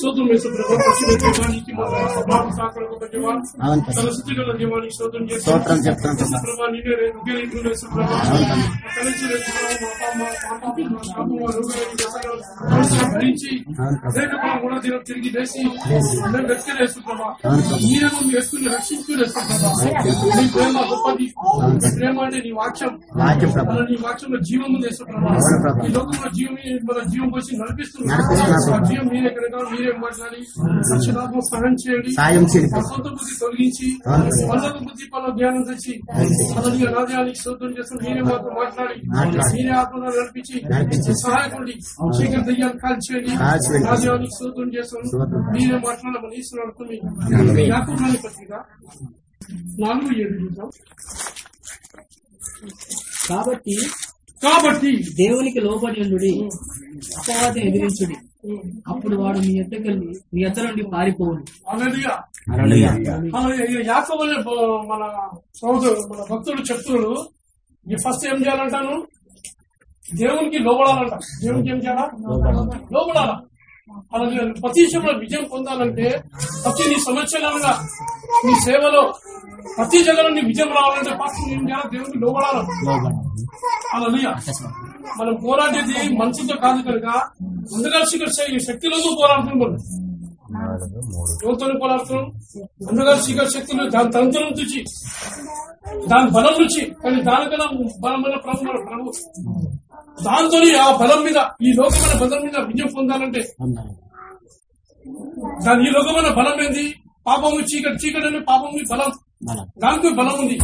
స్తోత్రం యేసు ప్రభు పరిశుద్ధ దేవానికి మా ప్రభావం సాకరకు దేవా అవును ప్రభు. తన స్థితి గల దేవానికి స్తోత్రం చేస్తాం స్తోత్రం చెప్తాం యేసు ప్రభా ప్రభా నీవే రుగలింగులు యేసు ప్రభా కలిసి యేసు ప్రభా మా పాప మా పాప మా పాప మా రుగలింగు యేసు భరించి అవును ప్రభా లేకపోతే కూడా దినం తిరిగి లేచి మేము వ్యక్తులు యేసు ప్రభా అవును ప్రభా మీరే మమ్మల్ని వేసుకుని రక్షించుకుని యేసు ప్రభా నీ ప్రేమ గొప్పది నీ ప్రేమ అంటే నీ వాక్యం వాక్యం ప్రభా మన నీ వాక్యంలో జీవం ఉంది యేసు ప్రభా అవును ప్రభా. ఈ లోకంలో జీవం మన జీవం పోసి నడిపిస్తుంది నడిపిస్తున్నారు. ఆ జీవం మీరే కనుక మీరే మాట్లాడి పరిశుధాత్మ సహాయం చేయండి సాయం చేయండి సొంత బుద్ధి తొలగించి అవును. పనులకు బుద్ధి పనుల జ్ఞానం తెచ్చి అలాగే రాజ్యానికి శోధన చేస్తూ మీరే మాతో మాట్లాడి మాట్లాడి. మీరే ఆత్మలో నడిపించి నడిపించి. సహాయకుడి చీకటి దయ్యాలు కాల్చేయండి కాల్చివేయండి. రాజ్యానికి శోధన చేస్తాం స్తోత్రం. మీరే మాట్లాడమని ఈశ్వరు అనుకుని యాకూబ్రాని పత్రిక నాలుగు ఏడు చూద్దాం కాబట్టి కాబట్టి దేవునికి లోబడి ఉండుడి అపవాదిని ఎదిరించుడి అప్పుడు వాడు మీ ఎద్దకెళ్ళి మీ ఎద్ద నుండి పారిపోవును. యాకబ్ మన సోదరుడు మన భక్తుడు చెప్తున్నాడు. ఫస్ట్ ఏం చేయాలంటాను? దేవునికి లోబడాలంట. దేవునికి ఏం చేయాలా? లోబడాలా. అలాగే ప్రతి విషయంలో విజయం పొందాలంటే ప్రతి నీ సంవత్సరాలుగా నీ సేవలో ప్రతి జగలో నీ విజయం రావాలంటే ఫస్ట్ ఏం చేయాలి? దేవునికి లోబడాలి? అలా మనం పోరాడేది మనసుతో కాదు కనుక ముందుగా శక్తులతో పోరాడుతున్నాం యువతను పోరాడుతున్నాం. ముందుగా శిఖర శక్తులు దాని తంత్రం నుంచి దాని బలం నుంచి కానీ దానికన్నా బలమైన ప్రభు మన ప్రభు. దాంతో ఆ బలం మీద ఈ లోకమైన బలం మీద విజయం పొందాలంటే దాని ఈ లోకమైన బలం ఏంది? పాపము చీకటి చీకటి అనే పాపము బలం. దానికి బలం ఉంది.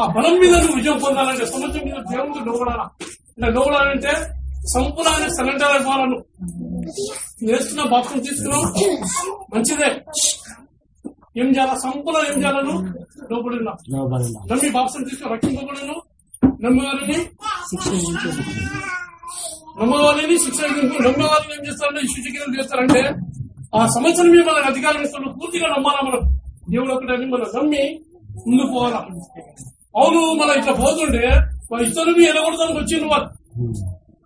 ఆ బలం మీద నువ్వు విజయం పొందాలంటే సముద్రం మీద దేవుడు లోబడాలా ఇలా లోబడాలంటే సంపూర్ణ సరెండర్ అయిపోవాలను. నేర్చుకున్న బాప్సం తీసుకున్నాం మంచిదే. ఏం చేయాలా? సంపూర్ణ ఏం చేయాలను లోపడినా నమ్మి బాప్సం తీసుకుని రక్షింపబడను నమ్మవారిని. నమ్మవారిని శిక్ష నమ్మవారిని ఏం చేస్తారంటే ఈ శుచికిరం చేస్తారంటే ఆ సంవత్సరం మీద మన అధికారం ఇస్తున్న పూర్తిగా నమ్మాలా మనం? దేవుడు ఒకటని మనం నమ్మి ముందుకు పోవాలా? అవును మనం ఇట్లా పోతుంటే ఇతరువి ఎలగొడదానికి వచ్చిండ్రు వాళ్ళు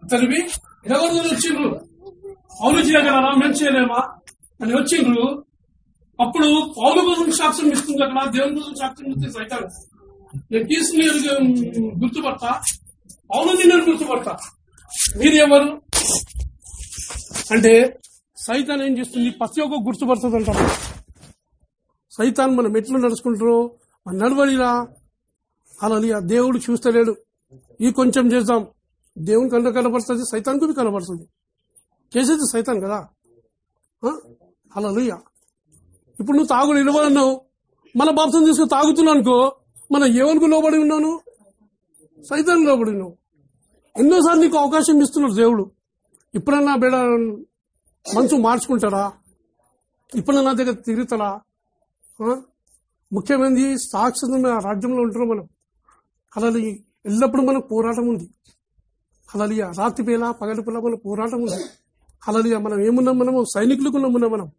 ఇతరువి ఎలగొడదానికి వచ్చిండ్రు. పౌలు చేయగలరా? మేము చేయలేమా? అని వచ్చిండ్రు. అప్పుడు పౌలు కోసం సాక్ష్యం ఇస్తుంది అక్కడ. దేవుని కోసం సాక్ష్యం ఇస్తుంది సైతాన్. నేను తీసుకుని గుర్తుపడతా. పౌలుని నేను గుర్తుపడతా. మీరు అంటే సైతాన్ ఏం చేస్తుంది? ప్రతి ఒక్క గుర్తుపడుతుంది అంటారు సైతాన్ మనం ఎట్లా నడుచుకుంటారో మన నడవడిరా అలా దేవుడు చూస్తలేడు. ఈ కొంచెం చేద్దాం. దేవుని కన్నా కనబడుతుంది సైతానికి బి కనబడుతుంది చేసేది సైతాన్ కదా? అలా ఇప్పుడు నువ్వు తాగుడు నిలబడినావు మన బాప్సం తీసుకుని తాగుతున్నావు అనుకో మన ఎవరికి లోబడి ఉన్నాను? సైతాన్ లోబడి ఉన్నావు. ఎన్నోసార్లు నీకు అవకాశం ఇస్తున్నాడు దేవుడు. ఇప్పుడన్నా బేడ మనసు మార్చుకుంటారా ఇప్పుడన్నా నా దగ్గర తిరుగుతారా ముఖ్యమైనది సాక్షి రాజ్యంలో ఉంటారు మనం. అలా ఎల్లప్పుడూ మనకు పోరాటం ఉంది. అలాగే రాత్రి వేళ పగటి పేల మన పోరాటం ఉంది. అలాగే మనం ఏమున్నాం మనము? సైనికులకు ఉన్నాం మనం మనం.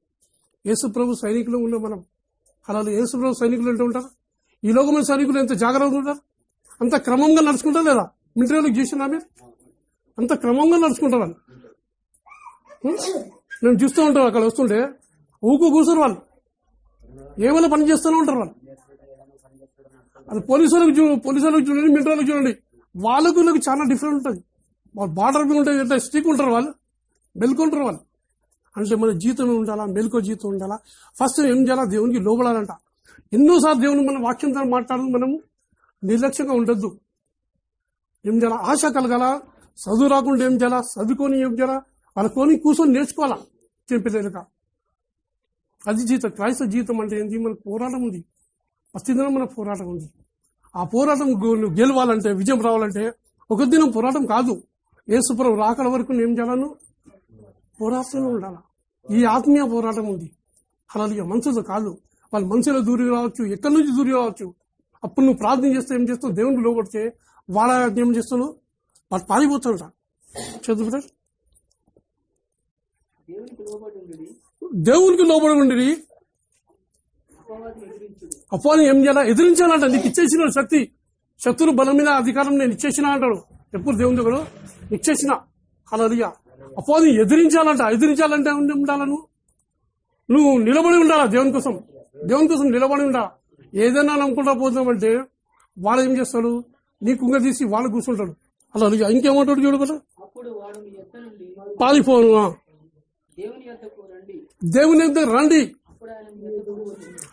యేసు సైనికులు ఉన్నాం మనం. అలాగే యేసుప్రభు సైనికులు అంటూ ఉంటారు? ఈ లోకమైన సైనికులు ఎంత జాగ్రత్తగా ఉంటారు? అంత క్రమంగా నడుచుకుంటారు లేదా? మిలిటరీలకు చూసినా మీరు? అంత క్రమంగా నడుచుకుంటారు వాళ్ళు? మేము నేను చూస్తూ ఉంటాను అక్కడ వస్తుంటే ఊకు కూర్చోరు వాళ్ళు. ఏమైనా పని చేస్తూనే ఉంటారు వాళ్ళు. అది పోలీసులకు పోలీసులకు చూడండి మిలిటరీలకు చూడండి. వాళ్ళకు వీళ్ళకి చాలా డిఫరెంట్ ఉంటుంది. వాళ్ళు బార్డర్ మీద ఉంటుంది అంటే స్టిక్ ఉంటారు వాళ్ళు? మెలుకుంటారు వాళ్ళు. అంటే మన జీతం ఉండాలా మెలుకో జీతం ఉండాలా? ఫస్ట్ ఏం చేయాలా? దేవునికి లోబడాలంట. ఎన్నోసార్లు దేవుని మన వాక్యంతో మాట్లాడదు మనం నిర్లక్ష్యంగా ఉండొద్దు. ఏం చేయాలా? ఆశ కలగాల? చదువు రాకుండా ఏం చేయాలా? చదువుకొని ఏం చేయాలా? వాళ్ళ కొని కూర్చొని నేర్చుకోవాలా? చెప్పలేదుగా అది జీతం. క్రైస్తవ జీవితం అంటే ఏంటి మన పోరాటం ఉంది. ప్రతిదినం మన పోరాటం ఉంది. ఆ పోరాటం గెలవాలంటే విజయం రావాలంటే ఒక దినం పోరాటం కాదు. ఏసుపురం రాకడ వరకు ఏం చేయాలను? పోరాటంలో ఉండాలి? ఈ ఆత్మీయ పోరాటం ఉంది. అలాగే మనసుతో కాదు. వాళ్ళు మనసులో దూరి రావచ్చు ఎక్కడి నుంచి దూరి రావచ్చు? అప్పుడు నువ్వు ప్రార్థన చేస్తే ఏం చేస్తావు? దేవునికి లోపడితే వాళ్ళ ఏం చేస్తాను వాళ్ళు పారిపోతాడు చదువు దేవునికి లోబడి ఉండి అపోని ఏం చేయాలా? ఎదిరించాలంట. నీకు ఇచ్చేసిన శక్తి. శక్తులు బలం మీద అధికారం నేను ఇచ్చేసిన అంటాడు. ఎప్పుడు దేవుని దగ్గర? ఇచ్చేసిన. అలలియ అపోని ఎదిరించాలంట. ఎదిరించాలంటే ఉండి ఉండాలా నువ్వు? నువ్వు నిలబడి ఉండాలా దేవుని కోసం? దేవుని కోసం నిలబడి ఉండాలా? ఏదైనా నమ్ముకుంటా పోతామంటే వాడు ఏం చేస్తాడు? నీ కుంగ తీసి వాళ్ళు కూర్చుంటాడు. అలా అడిగా ఇంకేమంటాడు చూడు కదా? ఆ. దేవుని యొద్దకు రండి.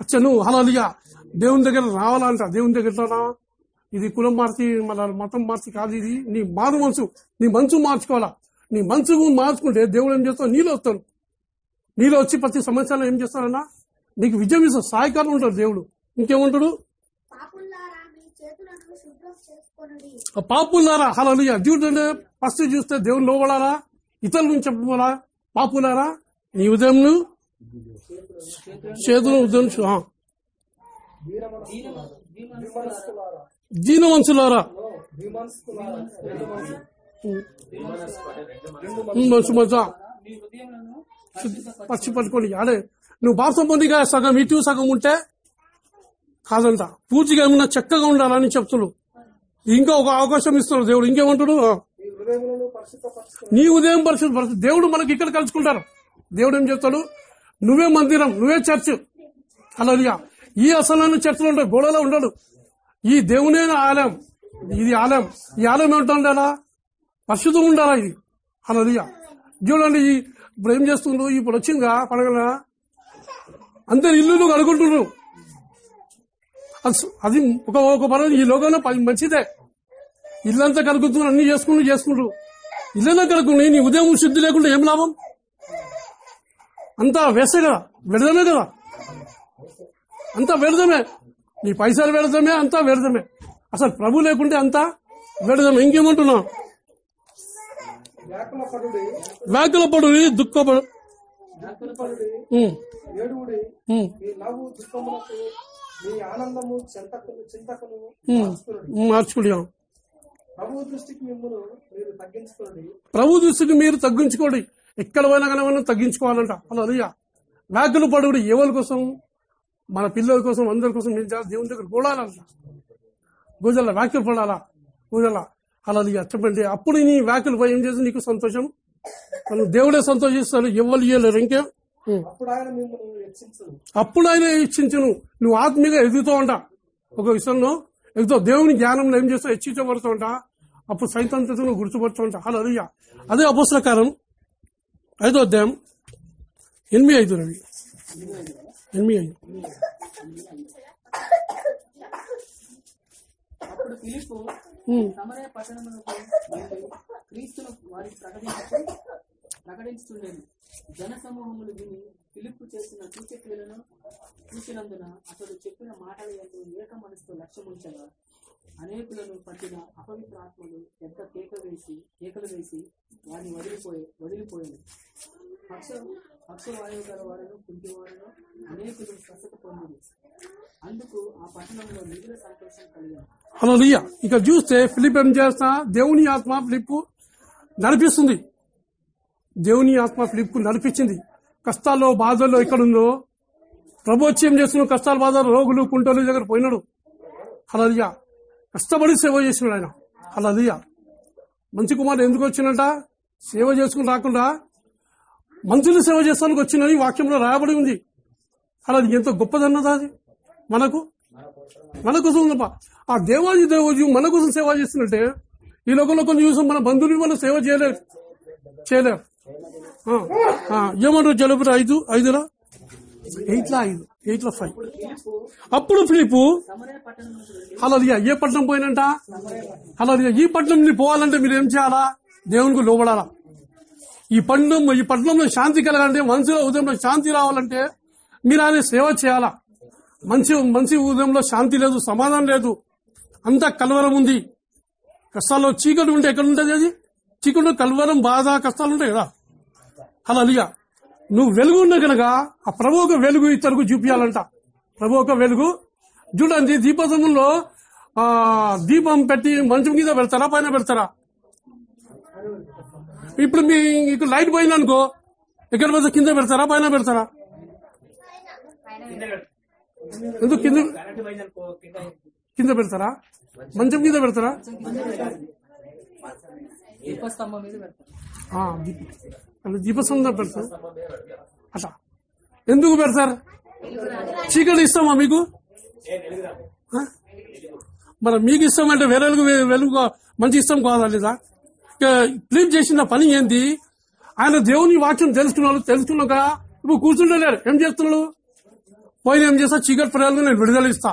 అచ్చా నువ్వు అలా దేవుని దగ్గర రావాలంట దేవుని దగ్గర ఇది కులం మార్చి మన మతం మార్చి కాదు ఇది. నీ మారు మనసు నీ మనసు మార్చుకోవాలా? నీ మనసు మార్చుకుంటే దేవుడు ఏం చేస్తావు నీలో వస్తాడు. నీలో వచ్చి ప్రతి సంవత్సరాలు ఏం చేస్తాడన్నా? నీకు విజయం ఇస్తాడు సాయకాలం ఉంటాడు దేవుడు. ఇంకేమంటాడు? పాపులారా హలో దేవుడు ఫస్ట్ చూస్తే దేవుని లోబడాలా? ఇతరుల నుంచి చెప్పాలా పాపులారా నీ ఉదయం చేతులు ఉదయం చూ- ఆ. దీనవంశులారా మంచి మంచి మీ హృదయములను పచ్చి పట్టుకోండి అదే నువ్వు బాప్సం పొందిగా సగం ఇటు సగం ఉంటే కాదంట. పూర్తిగా ఏమన్నా చక్కగా ఉండాలని చెప్తున్నాడు ఇంకా ఒక అవకాశం ఇస్తున్నాడు దేవుడు ఇంకేమంటాడు? నీ ఉదయం పరిశుద్ధ దేవుడు మనకి ఇక్కడ కలుసుకుంటారు. దేవుడు ఏం చెప్తాడు? నువ్వే మందిరం నువ్వే చర్చ్. అలా ఈ అసలు చర్చలు ఉండవు గోడలో ఉండడు. ఈ దేవునే ఆలయం. ఇది ఆలయం. ఈ ఆలయం ఏమిటండాలా పరిశుద్ధం ఉండాలా ఇది? అలా చూడండి ఈ ఇప్పుడు ఏం చేస్తుండ్రు? ఇప్పుడు వచ్చిందిగా పండుగ అందరు ఇల్లు కడుకుంటున్నారు అస్- అది ఒక ఒక పరం ఈ లోకంలో పది మంచిదే. ఇల్లంతా కలుగుతున్నారు అన్ని చేసుకుంటూ చేసుకుంటూ. ఇల్లంతా కలుగుతుంది నీ ఉదయం శుద్ధి లేకుండా ఏం లాభం? అంతా వేస్తే కదా వ్యర్థమే కదా. అంతా వ్యర్థమే నీ పైసలు వ్యర్థమే అంతా వ్యర్థమే అసలు ప్రభు లేకుంటే అంతా వ్యర్థమే ఇంకేమంటున్నావు? వ్యాకుల పడు దుఃఖపడు మార్చుకున్నాం ప్రభు దృష్టికి మీరు తగ్గించుకోండి. ఎక్కడ పోయినా కానీ మనం తగ్గించుకోవాలంట. అలా వ్యాధులు వ్యాకులు ఎవరి కోసం? మన పిల్లల కోసం అందరి కోసం మీరు చేయాలి. దేవుని దగ్గర కూడాలంట గుజల వ్యాఖ్యలు పడాలా? గుజల అలా చెప్పండి. అప్పుడు నీ వ్యాఖ్యలు పోయి ఏం చేసి నీకు సంతోషం? మనం దేవుడే సంతోషిస్తాడు. ఎవరు ఇయ్యలేరు ఇంకేం? అప్పుడు ఆయన హెచ్చించను. నువ్వు ఆత్మీయంగా ఎదుగుతూ ఉంటా. ఒక విషయంలో ఎదుగుతావు దేవుని జ్ఞానంలో ఏం చేస్తావు? హెచ్చించబడుతూ ఉంటా. అప్పుడు సైతాంతతను గుర్తుపడుతూ ఉంటా. అలా అదే అపోసరకారం. ఐదో అధ్యాయం. ఎనిమిది ఐదు రవి. ఎనిమిది ఐదు. అప్పుడు పిలుపు ఉం. సమరయ పట్టణములకు వెళ్ళి క్రీస్తును వారికి ప్రకటించు ప్రకటించుతుండేది జన సమూహములు విని చేసిన సూచక్రియలను చూసినందున అతడు చెప్పిన మాటల యందు ఏక మనసుతో లక్ష్యముంచగా అనేకులను పట్టిన అపవిత్ర ఆత్మలు ఎంత కేక వేసి కేకలు వేసి వారిని వదిలిపోయి వదిలిపోయింది పక్ష పక్షవాయువు గల వారిను కుంటివారిను అనేకులు స్వస్థత పొందింది అందుకు ఆ పట్టణంలో మిగిలిన సంతోషం కలిగింది అలా ఇక చూస్తే ఫిలిప్ ఏం చేస్తా? దేవుని ఆత్మ ఫిలిప్ నడిపిస్తుంది. దేవుని ఆత్మ ఫిలిప్ నడిపించింది. కష్టాల్లో బాధల్లో ఎక్కడుందో ప్రభు వచ్చి ఏం చేస్తున్నాడు? కష్టాల బాధలు రోగులు కుంటలు దగ్గర పోయినాడు. అలా కష్టపడి సేవ చేసినాడు ఆయన. అలా మంచి కుమారుడు ఎందుకు వచ్చినట సేవ చేసుకుని రాకుండా మంచుని సేవ చేస్తానికి వచ్చిందని వాక్యంలో రాయబడి ఉంది. అలా అది ఎంతో గొప్పదన్నదా అది. మనకు మన కోసం తప్ప. ఆ దేవాజీ దేవాజీ మన కోసం సేవ చేస్తున్నట్టే ఈ లోకంలో కొన్ని చూసాం మన బంధువులు మనం సేవ చేయలేరు. చేయలేరు. ఏమంటారు జలుబు ఐదు ఐదులా? ఎయిట్లో ఐదు ఎయిట్లో ఫైవ్. అప్పుడు ఫిలిపు హలో పట్టణములకు ఏ పట్టణం పోయినంట? అలా ఈ పట్టణం పోవాలంటే మీరు ఏం చేయాలా? దేవునికి లోబడాలా? ఈ పట్టణం ఈ పట్టణంలో శాంతి కలగాలంటే మనసులో ఉదయంలో శాంతి రావాలంటే మీరు ఆయన సేవ చేయాలా? మంచి మంచి ఉదయంలో శాంతి లేదు సమాధానం లేదు. అంతా కలవరం ఉంది. కష్టాల్లో చీకటి ఉంటే ఎక్కడ ఉంటుంది అది? చీకటి కలవరం బాధ కష్టాలు ఉంటాయి కదా. అలా అలిగా నువ్వు వెలుగు ఉన్న కనుక ఆ ప్రభు ఒక వెలుగు ఇతరుకు చూపించాలంట ప్రభు ఒక వెలుగు. చూడండి దీపసములో ఆ దీపం పెట్టి మంచం మీద పెడతారా పైన పెడతారా? ఇప్పుడు మీ ఇక్కడ లైట్ పోయింది అనుకో ఎక్కడ పెడతా కింద పెడతారా పైన పెడతారా? ఎందుకు కింద? కింద పెడతారా? మంచం పెడతారా? దీపస్తంభం మీద పెడతారు. ఆ, దీపసంగా పెడతారు. అట్లా. ఎందుకు పెడతారు? చీకటి ఇస్తామా మీకు? మరి మీకు ఇష్టం అంటే వేరే వెలుగు మంచి ఇష్టం కాదా లేదా? క్లీన్ చేసిన పని ఏంది? ఆయన దేవుని వాక్యం తెలుసుకున్నాడు తెలుసుకున్నాక ఇప్పుడు కూర్చుంటలేరు ఏం చేస్తున్నాడు? పోయిన ఏం చేస్తా? చీకటి ప్రజలకు నేను విడుదల ఇస్తా.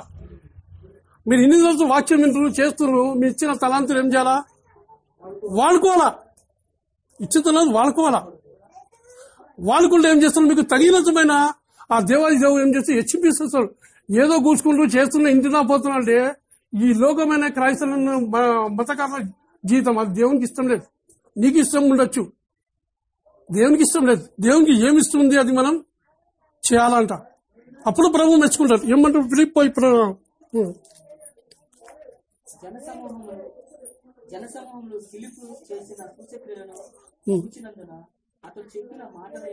మీరు ఇన్ని రోజులు వాక్యం వింటున్నారు చేస్తున్నారు మీ ఇచ్చిన తలాంతులు ఏం చేయాలా? వాడుకోవాలా? ఇచ్చిన తలాంతులు వాడుకోవాలా? వాడుకుంటే ఏం చేస్తున్నారు? మీకు తగినంతమైన ఆ దేవాది దేవుడు ఏం చేస్తే హెచ్చిపిస్తాడు ఏదో కూర్చుకుంటూ చేస్తున్నా ఇంటినా పోతున్నా అంటే ఈ లోకమైన క్రైస్తవులను మతకాల జీవితం అది దేవునికి ఇష్టం లేదు. నీకు ఇష్టం ఉండొచ్చు. దేవునికి ఇష్టం లేదు. దేవునికి ఏమి ఇస్తుంది అది మనం చేయాలంట. అప్పుడు ప్రభు మెచ్చుకుంటారు ఏమంటారు? ఫిలిప్ పోయి ఇప్పుడు ఫిలిపు చేసిన అతడు చెప్పిన అపవిత్ర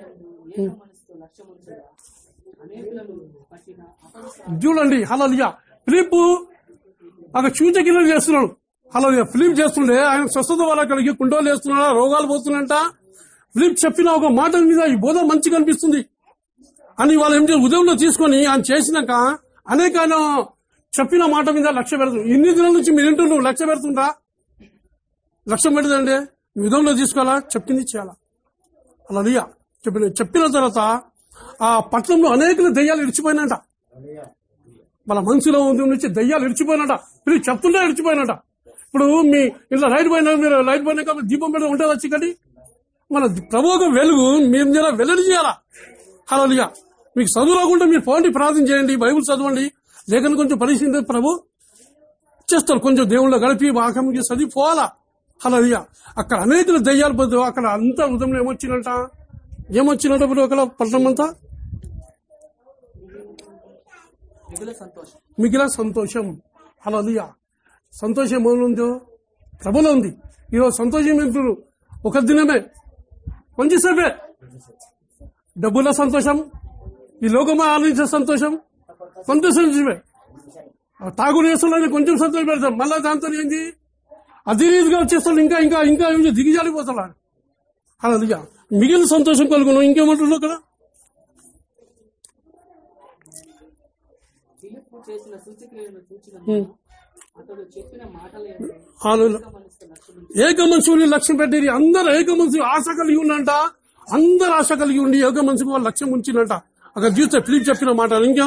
చూడండి హలోలియా ఫిలిప్ అక్కడ చూచకిలు చేస్తున్నాడు. హలోలియా ఫిలిప్ చేస్తుండే ఆయన స్వస్థత వాళ్ళ కలిగి కుండోలు వేస్తున్నాడా రోగాలు పోతున్నట ఫిలిప్ చెప్పిన ఒక మాట మీద ఈ బోధ మంచిగా అనిపిస్తుంది అని వాళ్ళు ఏం చేయాలి? ఉదయంలో తీసుకొని ఆయన చేసినాక అనేక ఆయన చెప్పిన మాట మీద లక్ష్య పెడుతుంది ఇన్ని దినాల నుంచి మీరు ఇంటూ లక్ష్య పెడుతుండ్రా లక్ష్యం పెడదండి ఉదయంలో తీసుకోవాలా? చెప్పింది చేయాలా? అలా చెప్పిన చెప్పిన తర్వాత ఆ పట్టణంలో అనేక దెయ్యాలు ఇడిచిపోయినట మన మనసులో ఉంది నుంచి దయ్యాలు ఇడిచిపోయినట మీరు చెప్తుంటే ఇడిచిపోయినట ఇప్పుడు మీ ఇంట్లో లైట్ పోయినా మీరు లైట్ పోయినా కాబట్టి దీపం పెడితే ఉంటుందా చీకటి మన ప్రభువుకు వెలుగు మేము మీద వెల్లడి చేయాలా? హలోలియా మీకు చదువు రాకుండా మీరు పోండి ప్రార్థన చేయండి బైబుల్ చదవండి. లేఖను కొంచెం పరిశీలి ప్రభు. చేస్తారు. కొంచెం దేవుళ్ళ గడిపి వాక్యంకి చదివి పోవాలా హలోలియా అక్కడ అనేక దయ్యాలు పోతే అక్కడ అంతా ఉదయం ఏమొచ్చినట్ట ఏమొచ్చినట్టు ఇప్పుడు అక్కడ పట్టణం అంతా? మిగుల సంతోషం. మిగిలిన సంతోషం. హలోలియా సంతోషం ఏముందో? ప్రభులో ఉంది. ఈరోజు సంతోషం ఏంటారు ఒక దినమే. కొంచెం సేపే డబ్బుల సంతోషం. ఈ లోకమా ఆలోచించే సంతోషం. కొంత సంతోషమే ఆ తాగుడు చేస్తున్నా కొంచెం సంతోషం పెడతాం మళ్ళా దాంతో ఏంది? అదే రీతిగా వచ్చేస్తాడు ఇంకా ఇంకా ఇంకా ఏం దిగజారిపోతాడు అలా మిగిలిన సంతోషం కలుగును. ఇంకేమంటున్నావు ఆలోచన ఏక మనుషుని లక్ష్యం పెట్టేది అందరు ఏక మనసు ఆశ కలిగి ఉండంట. అందరు ఆశ కలిగి ఉండి ఏక మనసుకు వాళ్ళు లక్ష్యం ఉంచినట. అక్కడ చూస్తే ఫిలిప్ చెప్పిన మాట ఇంకా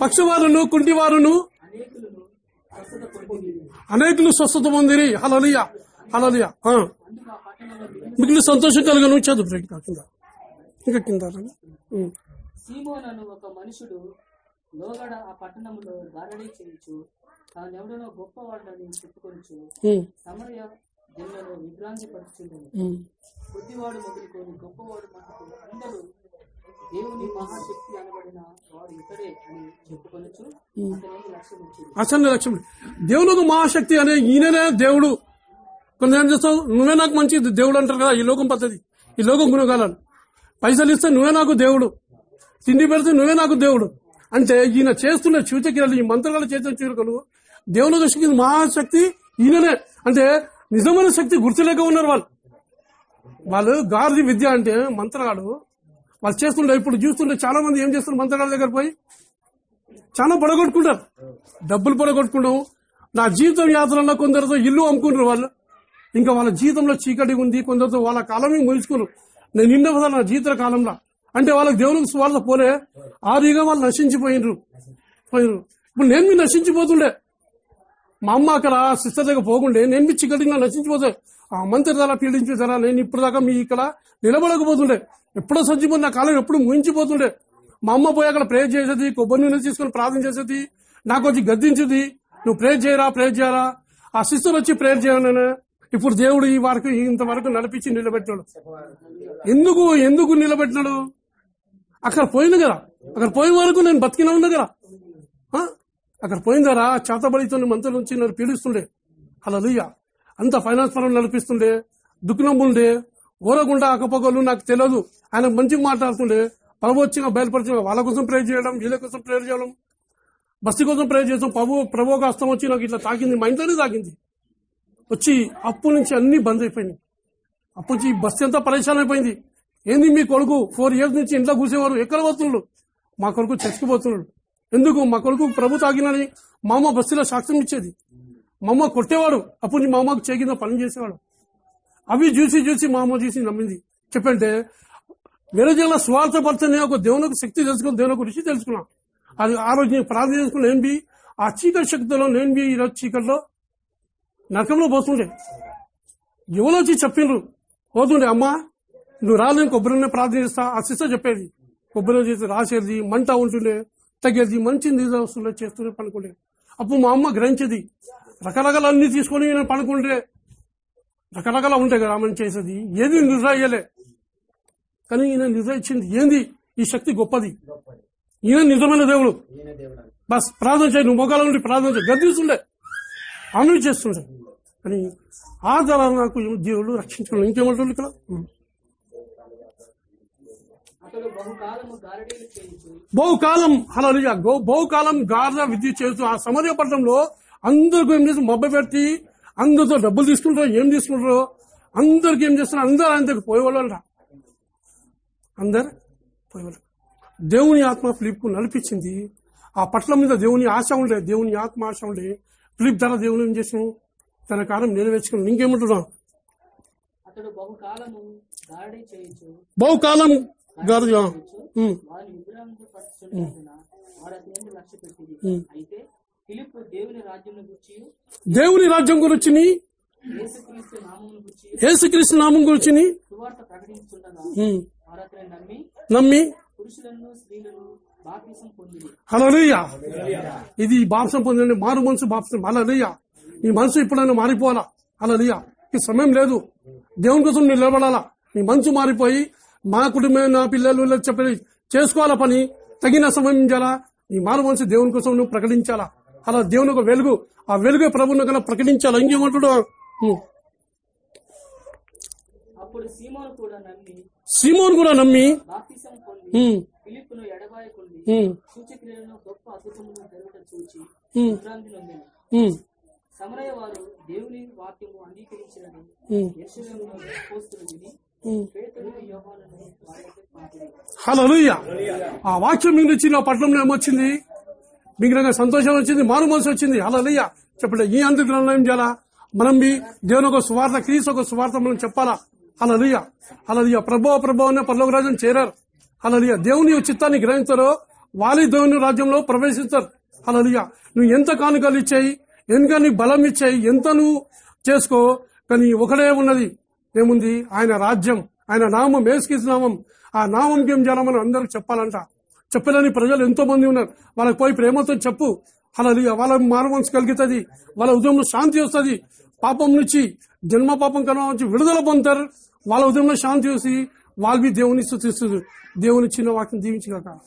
పక్షవారును కుంటివారును. అనేకులు స్వస్థత పొందిరి. హలలియ హలలియ మిగిలిన సంతోషం కలుగను. చదువు ఇంకా కింద ఇంకా కింద ఒక మనుషుడు లోగడ ఆ పట్టణంలో దారడి చేయించు. తానెవడనో గొప్పవాడని చెప్పుకొనుచు ఉం. సమరయ జిల్లాలో విభ్రాంతి పరుచుండెను ఉం. కొద్దివాడు మొదలుకొని గొప్పవాడు మటుకు అందరూ దేవుని మహాశక్తి అనబడిన వాడు ఇతడే అని చెప్పుకొనొచ్చు. అతని లక్ష్యం వచ్చింది. అసలు లక్ష్యం. దేవునికి మహాశక్తి అనే ఈయననే దేవుడు. ఏం చేస్తావు? నువ్వే నాకు మంచి దేవుడు అంటారు కదా ఈ లోకం పద్ధతి. ఈ లోకం గుణగాలను పైసలు ఇస్తే నువ్వే నాకు దేవుడు. తిండి పెడితే నువ్వే నాకు దేవుడు. అంటే ఈయన చేస్తున్న సూచక్రియలు ఈ మంత్రాలు చేసిన చూరకలు దేవుని దృష్టికి మహాశక్తి ఈయననే. అంటే నిజమైన శక్తి గుర్తులేక ఉన్నారు వాళ్ళు. వాళ్ళు గార్ది విద్య అంటే మంత్రగాడు. వాళ్ళు చేస్తుండే ఇప్పుడు చూస్తుండే చాలా మంది ఏం చేస్తున్నారు మంత్రగాడి దగ్గర పోయి? చాలా పొడగొట్టుకుంటారు. డబ్బులు పొడగొట్టుకుంటాం నా జీవితం యాత్రలో కొందరితో ఇల్లు అమ్ముకుంటారు వాళ్ళు. ఇంకా వాళ్ళ జీవితంలో చీకటి ఉంది. కొందరితో వాళ్ళ కాలం ముగించుకున్నారు నేను నిన్న కదా నా జీవిత కాలంలో. అంటే వాళ్ళకి దేవునికి స్వార్థ పోలే. ఆదిగా వాళ్ళు నశించిపోయినరు. పోయినరు. ఇప్పుడు నేను మీ నశించిపోతుండే. మా అమ్మ అక్కడ సిస్టర్ దగ్గర పోకుండే నేను మీ చిక్కటిగా నశించిపోతే ఆ మంత్రి ధర పీడించేసారా నేను ఇప్పుడు దాకా మీ ఇక్కడ నిలబడకపోతుండే. ఎప్పుడో సంచిపోయి నా కాలం ఎప్పుడు ముగించిపోతుండే మా అమ్మ పోయి అక్కడ ప్రేర్ చేసేది కొబ్బరి నూనె తీసుకొని ప్రార్థన చేసేది నాకు వచ్చి గద్దించేది నువ్వు ప్రేర్ చేయరా ప్రేర్ చేయరా? ఆ సిస్టర్ వచ్చి ప్రేర్ చేయను ఇప్పుడు దేవుడు ఈ వరకు ఇంతవరకు నడిపించి నిలబెట్టినాడు. ఎందుకు ఎందుకు నిలబెట్టినాడు? అక్కడ పోయింది కదా. అక్కడ పోయే వరకు నేను బతికినా ఉన్నా కదా. అక్కడ పోయిందరా చేతబడితో మంత్రుల నుంచి నన్ను పీడిస్తుండే. అలా అంత ఫైనాన్స్ పరం నడిపిస్తుండే దుఃఖనమ్ముండే ఊరగుండా అకపోగలు నాకు తెలియదు ఆయన మంచిగా మాట్లాడుతుండే ప్రభుత్వంగా బయలుపరిచిన వాళ్ళ కోసం ప్రేర్ చేయడం వీళ్ళ కోసం ప్రేర్ చేయడం. బస్సు కోసం ప్రేర్ చేసాం ప్రభు ప్రభు అస్తం వచ్చి నాకు ఇట్లా తాకింది మా ఇంట్లోనే తాకింది. వచ్చి అప్పు నుంచి అన్ని బంద్ అయిపోయింది అప్పటి నుంచి బస్సు అంతా పరేషాన్ అయిపోయింది. ఏంది మీ కొడుకు? ఫోర్ ఇయర్స్ నుంచి ఇంట్లో కూర్చేవారు ఎక్కడ పోతున్నాడు మా కొడుకు చచ్చిపోతున్నాడు. ఎందుకు మా కొడుకు ప్రభు తాగినని మా అమ్మ బస్సులో సాక్ష్యం ఇచ్చేది? మా అమ్మ కొట్టేవాడు అప్పుడు నీ మా అమ్మకు చేకిన పని చేసేవాడు. అవి చూసి చూసి మా అమ్మ చూసి నమ్మింది. చెప్పంటే వేరే జిల్లా స్వార్థపరచని ఒక దేవునికి శక్తి తెలుసుకుని దేవునికి రుచి తెలుసుకున్నాం. అది ఆ రోజు నేను ప్రార్థన చేసుకుని నేను బి ఆ చీకటి శక్తిలో నేను బి ఈరోజు చీకటిలో నరకంలో పోతుండే. ఎవరో వచ్చి చెప్పిండ్రు పోతుండే అమ్మా నువ్వు రాలేని కొబ్బరినే నూనె ప్రార్థన చేస్తా ఆ సిస్టర్ చెప్పేది. కొబ్బరి చేసి రాసేది మంట ఉంటుండే. తగ్గేది మంచి నిజ వస్తుండే చేస్తుండే పనుకుండే. అప్పుడు మా అమ్మ గ్రహించేది. రకరకాల అన్ని తీసుకొని నేను పనుకుంటే రకరకాల ఉంటాయి కదా ఆమె చేసేది. ఏది నిర్ణయలే కానీ ఈయన నిర్ణయించింది ఏంది? ఈ శక్తి గొప్పది. ఈయన నిజమైన దేవుడు. బస్ ప్రార్థన చేయి నువ్వు మొగాల నుండి ప్రార్థన చేయి. గద్దిస్తుండే. ఆమె చేస్తుండే. కానీ ఆ ద్వారా నాకు దేవుడు రక్షించుకున్నాడు ఇంకేమంటుంది ఇక్కడ అతడు బహుకాలము గారడీలు చేయించు బహుకాలం అలా బహుకాలం గార్ల విద్య చేస్తూ ఆ సమరయ పట్టణంలో అందరికి ఏం చేసి మొబ్బ పెట్టి అందరితో డబ్బులు తీసుకుంటారో ఏం తీసుకుంటారో అందరికి ఏం చేస్తున్నారు? అందరు ఆయన దగ్గర పోయేవాళ్ళు అంట అందరు పోయేవాళ్ళు. దేవుని ఆత్మ ఫిలిప్ నడిపించింది. ఆ పట్ల మీద దేవుని ఆశ ఉండే దేవుని ఆత్మ ఆశ ఉండే. ఫిలిప్ ధర దేవుని ఏం చేసిన తన కాలం నెరవేర్చుకుని ఇంకేమంటున్నాం బహుకాలం గారు దేవుని రాజ్యం గురించి యేసుక్రీస్తు యేసుక్రీస్తు నామం గురించి నమ్మి హలలుయ ఇది బాప్సం పొందండి మారు మనసు బాప్సం హలలుయ నీ మనసు ఇప్పుడైనా మారిపోవాలా? హలలుయ ఈ సమయం లేదు. దేవుని కోసం నేను నిలబడాలా? నీ మనసు మారిపోయి మా కుటుంబం నా పిల్లలు చెప్పి చేసుకోవాలా పని? తగిన సమయం చేయాలా నీ మారు మనసు దేవుని కోసం నువ్వు ప్రకటించాలా? అలా దేవుని ఒక వెలుగు ఆ వెలుగు ప్రభుని కన్నా ప్రకటించాలా? ఇంకేమంటాడు సీమోను కూడా నమ్మి సీమోన్ కూడా నమ్మి బాప్తిసం పొంది ఉం, ఫిలిప్పును ఎడబాయకుండి ఉం, సూచక్రియలను గొప్ప అద్భుతములను జరుగుట చూచి ఉం, విభ్రాంతి నొందెను. ఉం, సమరయ వారు దేవుని వాక్యము అంగీకరించినని. హలో యెరూషలేములో ఆ వాక్యం మీకు ఇచ్చిన పట్టణంలో ఏమొచ్చింది? మీకు సంతోషం వచ్చింది మారు మనసు వచ్చింది. హలలుయ. చెప్పండి ఈ అందుకు ఏం చేయాలా? మనం దేవుని ఒక సువార్త క్రీస్ ఒక సువార్త మనం చెప్పాలా? హలలుయ. హలలుయ. ప్రభో ప్రభో అనే పర్లోక రాజ్యం చేరారు. హలలుయ. దేవుని చిత్తాన్ని గ్రహించారో. వాలి దేవుని రాజ్యంలో ప్రవేశిస్తారు. హలలుయ. నువ్వు ఎంత కానుకలు ఇచ్చాయి? ఎంత నీ బలం ఇచ్చాయి? ఎంత నువ్వు చేసుకో? కానీ ఒకడే ఉన్నది. ఏముంది? ఆయన రాజ్యం ఆయన నామం ఏసుకీసు నామం. ఆ నామం ఏం జనమని అందరికి చెప్పాలంట. చెప్పలేని ప్రజలు ఎంతో మంది ఉన్నారు. వాళ్ళకి పోయి ప్రేమతో చెప్పు. అలా వాళ్ళ మానవంశ కలుగుతుంది. వాళ్ళ ఉదయంలో శాంతి వస్తుంది. పాపం నుంచి జన్మ పాపం కన్నా నుంచి విడుదల పొందుతారు. వాళ్ళ ఉదయంలో శాంతి వస్తుంది. వాళ్ళు దేవుని స్థుతిస్తుంది. దేవుని చిన్న వాక్యం దీవించగాక